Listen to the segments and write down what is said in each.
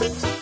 Bye.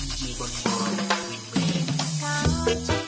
DJ Bonbon remain.